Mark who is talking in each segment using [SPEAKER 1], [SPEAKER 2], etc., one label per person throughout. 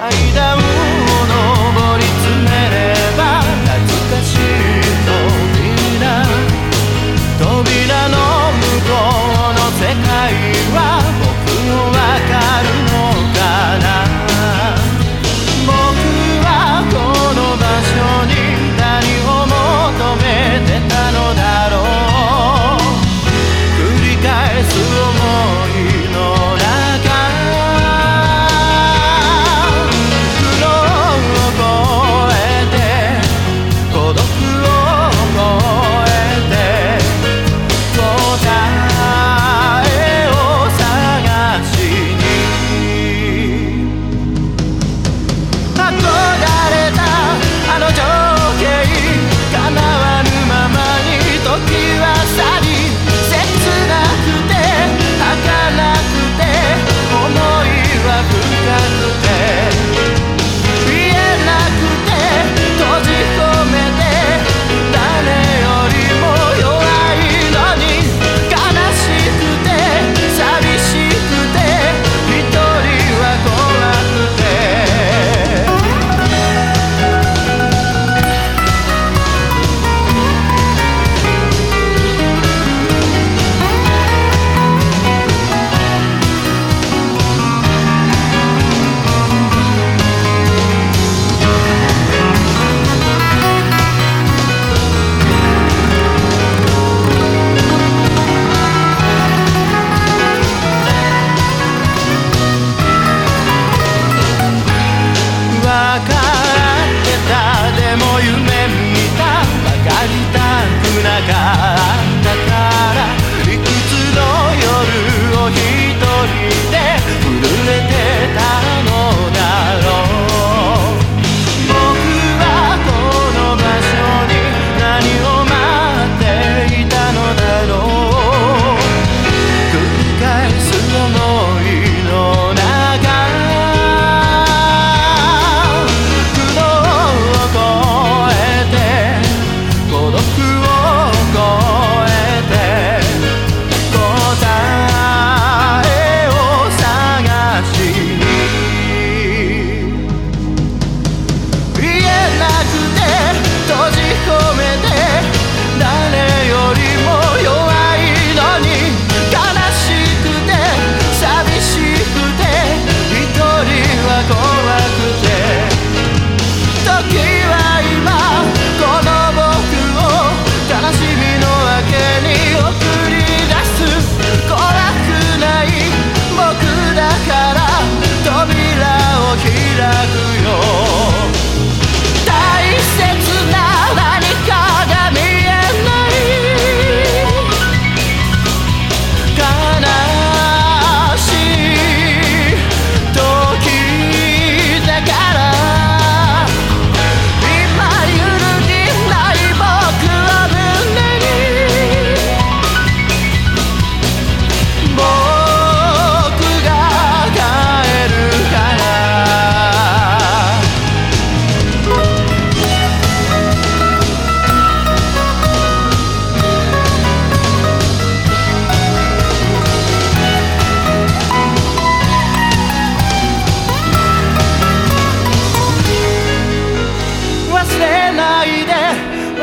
[SPEAKER 1] 階段を登りめれば懐かしい扉。扉の向こうの世界は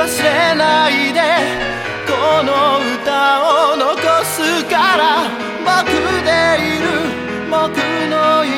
[SPEAKER 1] せないでこの歌を残すから僕でいる僕の家。